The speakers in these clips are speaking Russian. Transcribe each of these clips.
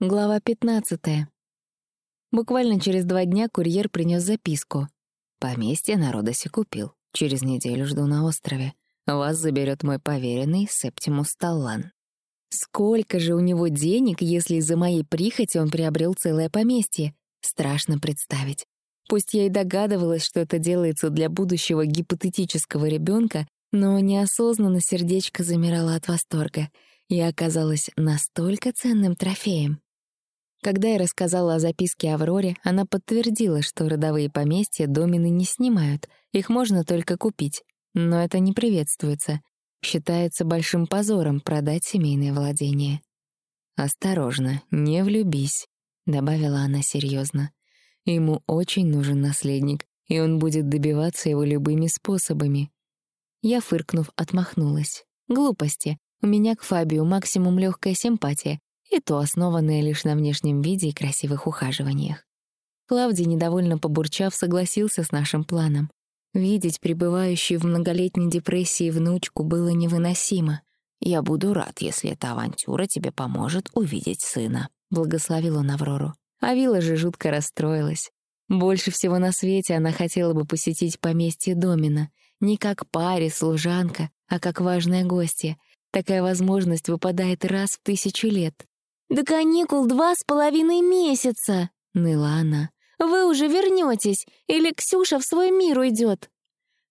Глава 15. Буквально через два дня курьер принес записку. «Поместье на Родосе купил. Через неделю жду на острове. Вас заберет мой поверенный Септимус Таллан». Сколько же у него денег, если из-за моей прихоти он приобрел целое поместье? Страшно представить. Пусть я и догадывалась, что это делается для будущего гипотетического ребенка, но неосознанно сердечко замирало от восторга. Я оказалась настолько ценным трофеем. Когда я рассказала о записке Авроре, она подтвердила, что родовые поместья домины не снимают, их можно только купить. Но это не приветствуется. Считается большим позором продать семейное владение. «Осторожно, не влюбись», — добавила она серьезно. «Ему очень нужен наследник, и он будет добиваться его любыми способами». Я, фыркнув, отмахнулась. «Глупости. У меня к Фабию максимум легкая симпатия, и то основанное лишь на внешнем виде и красивых ухаживаниях. Клавдий, недовольно побурчав, согласился с нашим планом. Видеть пребывающую в многолетней депрессии внучку было невыносимо. «Я буду рад, если эта авантюра тебе поможет увидеть сына», — благословил он Аврору. А Вилла же жутко расстроилась. Больше всего на свете она хотела бы посетить поместье Домина. Не как паре, служанка, а как важная гостья. Такая возможность выпадает раз в тысячу лет. «До каникул два с половиной месяца!» — ныла она. «Вы уже вернетесь, или Ксюша в свой мир уйдет!»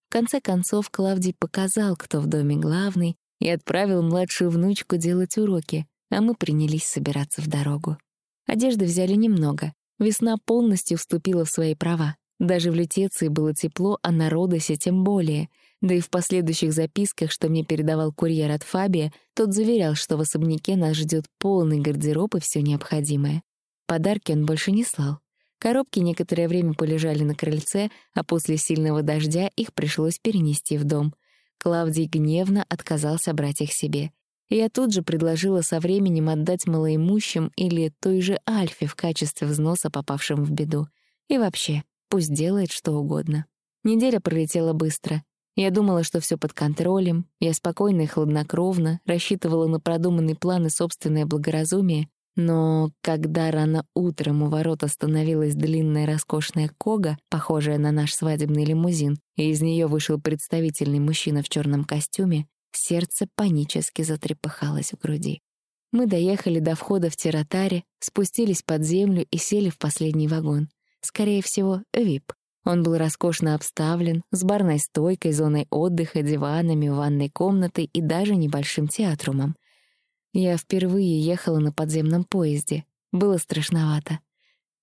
В конце концов Клавдий показал, кто в доме главный, и отправил младшую внучку делать уроки, а мы принялись собираться в дорогу. Одежды взяли немного. Весна полностью вступила в свои права. Даже в Лютеции было тепло, а на Родосе тем более — да и в последующих записках, что мне передавал курьер от Фабия, тот заверял, что в особняке нас ждет полный гардероб и все необходимое. Подарки он больше не слал. Коробки некоторое время полежали на крыльце, а после сильного дождя их пришлось перенести в дом. Клавдий гневно отказался брать их себе. Я тут же предложила со временем отдать малоимущим или той же Альфе в качестве взноса, попавшим в беду. И вообще, пусть делает что угодно. Неделя пролетела быстро. Я думала, что все под контролем, я спокойно и хладнокровно рассчитывала на продуманный план и собственное благоразумие, но когда рано утром у ворот остановилась длинная роскошная кога, похожая на наш свадебный лимузин, и из нее вышел представительный мужчина в черном костюме, сердце панически затрепыхалось в груди. Мы доехали до входа в Тиратаре, спустились под землю и сели в последний вагон. Скорее всего, ВИП. Он был роскошно обставлен, с барной стойкой, зоной отдыха, диванами, ванной комнатой и даже небольшим театрумом. Я впервые ехала на подземном поезде. Было страшновато.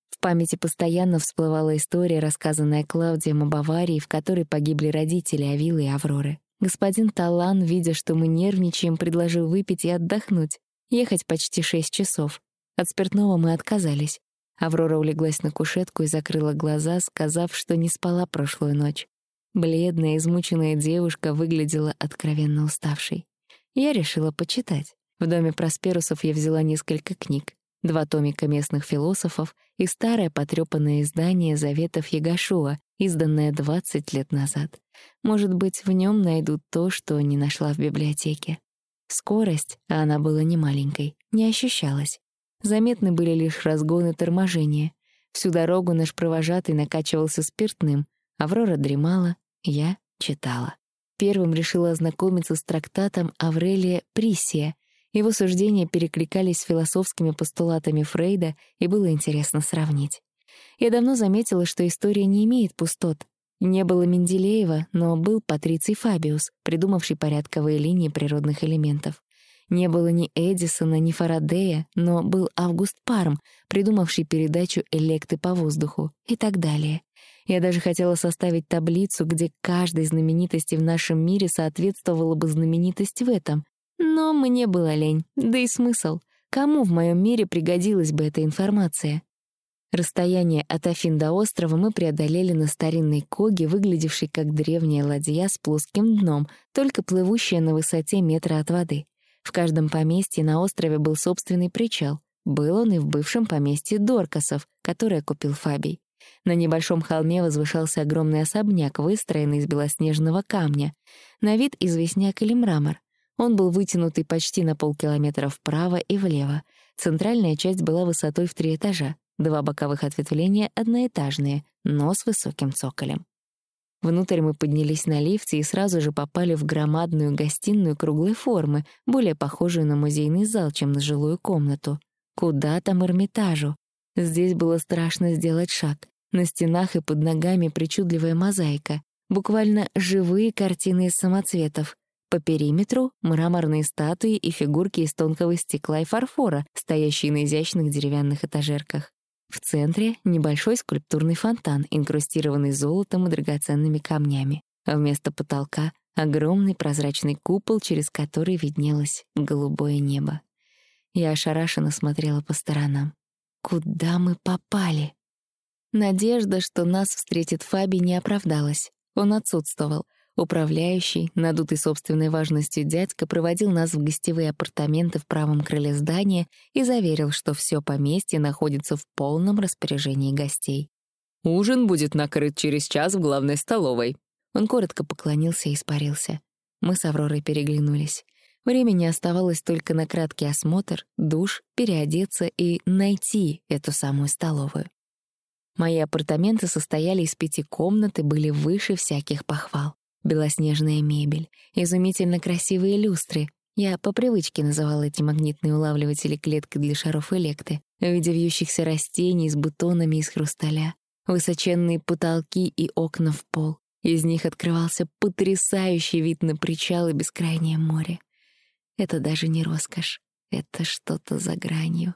В памяти постоянно всплывала история, рассказанная Клаудием об аварии, в которой погибли родители Авилы и Авроры. Господин Талан, видя, что мы нервничаем, предложил выпить и отдохнуть. Ехать почти шесть часов. От спиртного мы отказались. Аврора улеглась на кушетку и закрыла глаза, сказав, что не спала прошлую ночь. Бледная, измученная девушка выглядела откровенно уставшей. Я решила почитать. В доме Просперусов я взяла несколько книг, два томика местных философов и старое потрёпанное издание «Заветов Ягашуа», изданное 20 лет назад. Может быть, в нем найдут то, что не нашла в библиотеке. Скорость, а она была немаленькой, не ощущалась. Заметны были лишь разгоны торможения. Всю дорогу наш провожатый накачивался спиртным. Аврора дремала, я читала. Первым решила ознакомиться с трактатом Аврелия Присия. Его суждения перекликались с философскими постулатами Фрейда, и было интересно сравнить. Я давно заметила, что история не имеет пустот. Не было Менделеева, но был Патриций Фабиус, придумавший порядковые линии природных элементов. Не было ни Эдисона, ни Фарадея, но был Август Парм, придумавший передачу электы по воздуху и так далее. Я даже хотела составить таблицу, где каждой знаменитости в нашем мире соответствовала бы знаменитость в этом. Но мне было лень, да и смысл. Кому в моем мире пригодилась бы эта информация? Расстояние от Афин до острова мы преодолели на старинной коге, выглядевшей как древняя ладья с плоским дном, только плывущая на высоте метра от воды. В каждом поместье на острове был собственный причал. Был он и в бывшем поместье Доркасов, которое купил Фабий. На небольшом холме возвышался огромный особняк, выстроенный из белоснежного камня. На вид известняк или мрамор. Он был вытянутый почти на полкилометра вправо и влево. Центральная часть была высотой в три этажа, два боковых ответвления одноэтажные, но с высоким цоколем. Внутрь мы поднялись на лифте и сразу же попали в громадную гостиную круглой формы, более похожую на музейный зал, чем на жилую комнату. Куда там Эрмитажу? Здесь было страшно сделать шаг. На стенах и под ногами причудливая мозаика. Буквально живые картины из самоцветов. По периметру — мраморные статуи и фигурки из тонкого стекла и фарфора, стоящие на изящных деревянных этажерках. В центре — небольшой скульптурный фонтан, инкрустированный золотом и драгоценными камнями. А вместо потолка — огромный прозрачный купол, через который виднелось голубое небо. Я ошарашенно смотрела по сторонам. Куда мы попали? Надежда, что нас встретит Фаби, не оправдалась. Он отсутствовал. Управляющий, надутый собственной важностью дядька, проводил нас в гостевые апартаменты в правом крыле здания и заверил, что все поместье находится в полном распоряжении гостей. «Ужин будет накрыт через час в главной столовой». Он коротко поклонился и испарился. Мы с Авророй переглянулись. Времени оставалось только на краткий осмотр, душ, переодеться и найти эту самую столовую. Мои апартаменты состояли из пяти комнат и были выше всяких похвал белоснежная мебель, изумительно красивые люстры. Я по привычке называла эти магнитные улавливатели клеткой для шаров электы, в виде вьющихся растений с бутонами из хрусталя, высоченные потолки и окна в пол. Из них открывался потрясающий вид на причал и бескрайнее море. Это даже не роскошь, это что-то за гранью.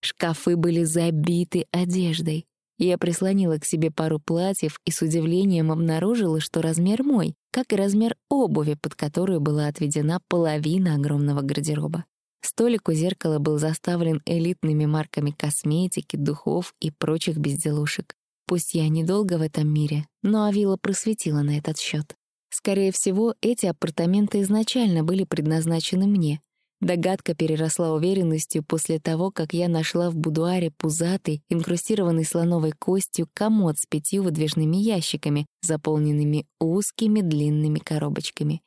Шкафы были забиты одеждой. Я прислонила к себе пару платьев и с удивлением обнаружила, что размер мой, как и размер обуви, под которую была отведена половина огромного гардероба. Столик у зеркала был заставлен элитными марками косметики, духов и прочих безделушек. Пусть я недолго в этом мире, но Авила просветила на этот счет. Скорее всего, эти апартаменты изначально были предназначены мне, Догадка переросла уверенностью после того, как я нашла в будуаре пузатый, инкрустированный слоновой костью комод с пятью выдвижными ящиками, заполненными узкими длинными коробочками.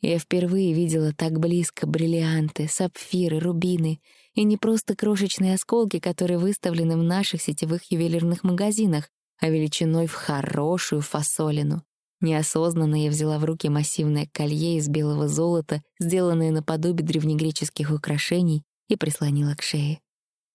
Я впервые видела так близко бриллианты, сапфиры, рубины, и не просто крошечные осколки, которые выставлены в наших сетевых ювелирных магазинах, а величиной в хорошую фасолину. Неосознанно я взяла в руки массивное колье из белого золота, сделанное наподобие древнегреческих украшений, и прислонила к шее.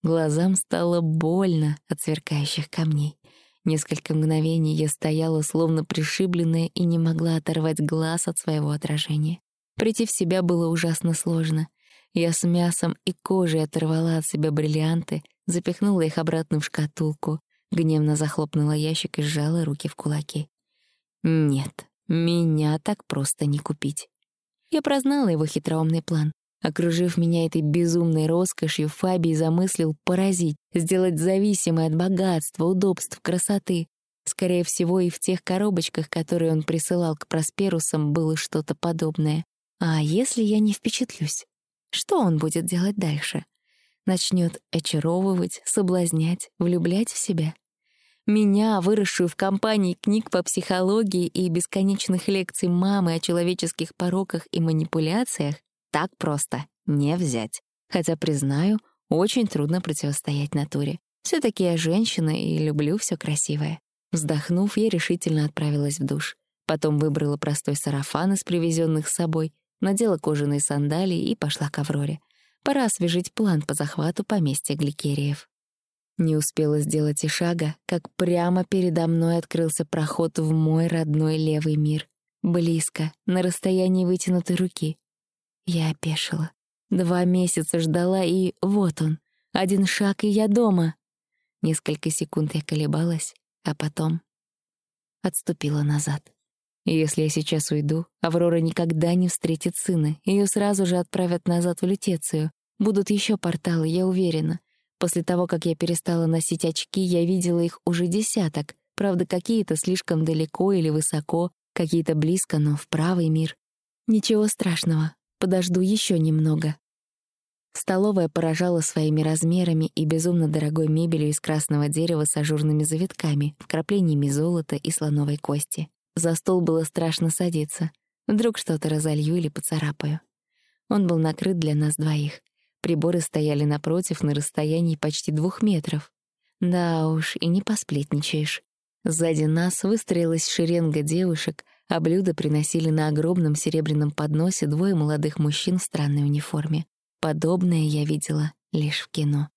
Глазам стало больно от сверкающих камней. Несколько мгновений я стояла, словно пришибленная, и не могла оторвать глаз от своего отражения. Прийти в себя было ужасно сложно. Я с мясом и кожей оторвала от себя бриллианты, запихнула их обратно в шкатулку, гневно захлопнула ящик и сжала руки в кулаки. Нет, меня так просто не купить. Я прознала его хитроумный план. Окружив меня этой безумной роскошью, Фабий замыслил поразить, сделать зависимой от богатства, удобств, красоты. Скорее всего, и в тех коробочках, которые он присылал к Просперусам, было что-то подобное. А если я не впечатлюсь? Что он будет делать дальше? Начнет очаровывать, соблазнять, влюблять в себя? Меня, выросшую в компании книг по психологии и бесконечных лекций мамы о человеческих пороках и манипуляциях, так просто не взять. Хотя, признаю, очень трудно противостоять натуре. все таки я женщина и люблю все красивое. Вздохнув, я решительно отправилась в душ. Потом выбрала простой сарафан из привезенных с собой, надела кожаные сандалии и пошла к Авроре. Пора освежить план по захвату поместья Гликериев. Не успела сделать и шага, как прямо передо мной открылся проход в мой родной левый мир. Близко, на расстоянии вытянутой руки. Я опешила. Два месяца ждала, и вот он. Один шаг, и я дома. Несколько секунд я колебалась, а потом отступила назад. Если я сейчас уйду, Аврора никогда не встретит сына. Ее сразу же отправят назад в Лютецию. Будут еще порталы, я уверена. После того, как я перестала носить очки, я видела их уже десяток. Правда, какие-то слишком далеко или высоко, какие-то близко, но в правый мир. Ничего страшного, подожду еще немного. Столовая поражала своими размерами и безумно дорогой мебелью из красного дерева с ажурными завитками, вкраплениями золота и слоновой кости. За стол было страшно садиться. Вдруг что-то разолью или поцарапаю. Он был накрыт для нас двоих. Приборы стояли напротив на расстоянии почти двух метров. Да уж, и не посплетничаешь. Сзади нас выстроилась шеренга девушек, а блюда приносили на огромном серебряном подносе двое молодых мужчин в странной униформе. Подобное я видела лишь в кино.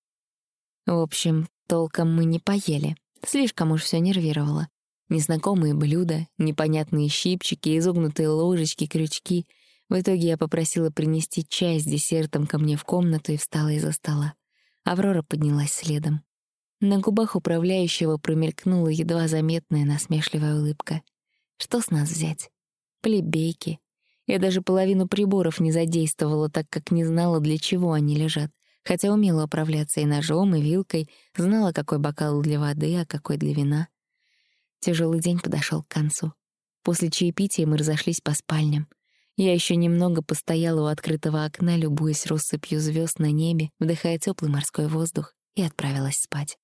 В общем, толком мы не поели. Слишком уж все нервировало. Незнакомые блюда, непонятные щипчики, изогнутые ложечки, крючки. В итоге я попросила принести чай с десертом ко мне в комнату и встала из-за стола. Аврора поднялась следом. На губах управляющего промелькнула едва заметная насмешливая улыбка. Что с нас взять? Плебейки. Я даже половину приборов не задействовала, так как не знала, для чего они лежат. Хотя умела управляться и ножом, и вилкой, знала, какой бокал для воды, а какой для вина. Тяжелый день подошел к концу. После чаепития мы разошлись по спальням. Я еще немного постояла у открытого окна, любуясь россыпью звезд на небе, вдыхая теплый морской воздух, и отправилась спать.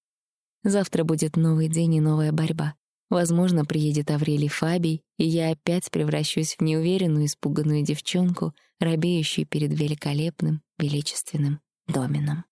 Завтра будет новый день и новая борьба. Возможно, приедет Аврелий Фабий, и я опять превращусь в неуверенную, испуганную девчонку, робеющую перед великолепным, величественным домином.